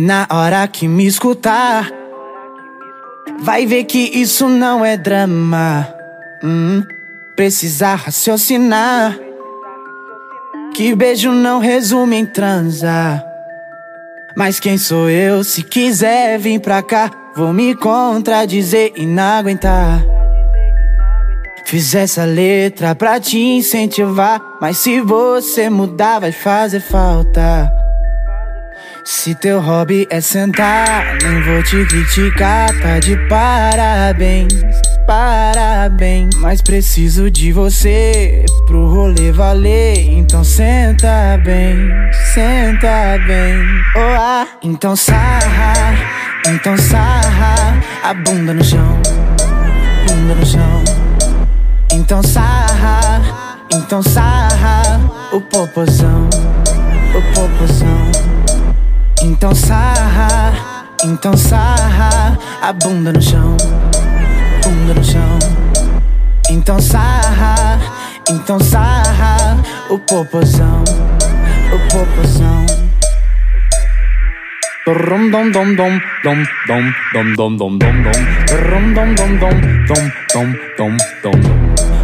Na hora que me escutar, vai ver que isso não é drama. Hum, precisa raciocinar. Que beijo não resume em transa. Mas quem sou eu? Se quiser vir pra cá, vou me contradizer e não aguentar. Fiz essa letra pra te incentivar. Mas se você mudar, vai fazer falta. Se teu hobby é sentar, nem vou te criticar, tá de parabéns, parabéns. Mas preciso de você pro rolê valer, então senta bem, senta bem. Oh, ah, então sarra, então sarra, a bunda no chão, bunda no chão. Então sarra, então sarra, o popozão, o popozão. Então sarra, então sarra a bunda no chão, bunda no chão. Então sarra, então sarra o popozão, o popozão. Dom dom dom dom dom dom dom dom dom dom dom dom dom dom dom dom dom dom dom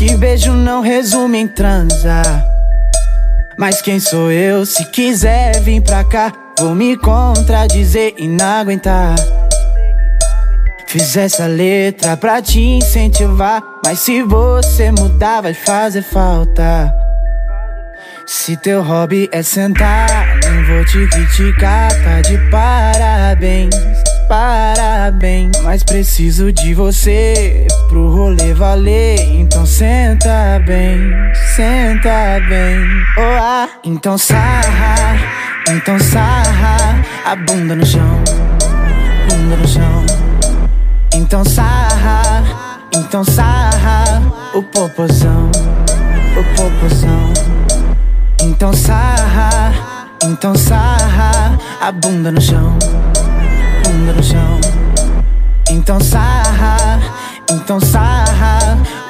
que beijo não resume em transa. Mas quem sou eu? Se quiser vir pra cá, vou me contradizer e não aguentar. Fiz essa letra pra te incentivar. Mas se você mudar, vai fazer falta. Se teu hobby é sentar, nem vou te criticar, tá de parabéns parabéns. Mas preciso de você pro rolê valer. Senta bem, senta bem. Oh, ah, então sarra, então sarra a bunda no chão, bunda no chão. Então sarra, então sarra o popozão, o popozão. Então sarra, então sarra a bunda no chão bunda no chão. Então sarra, então sarra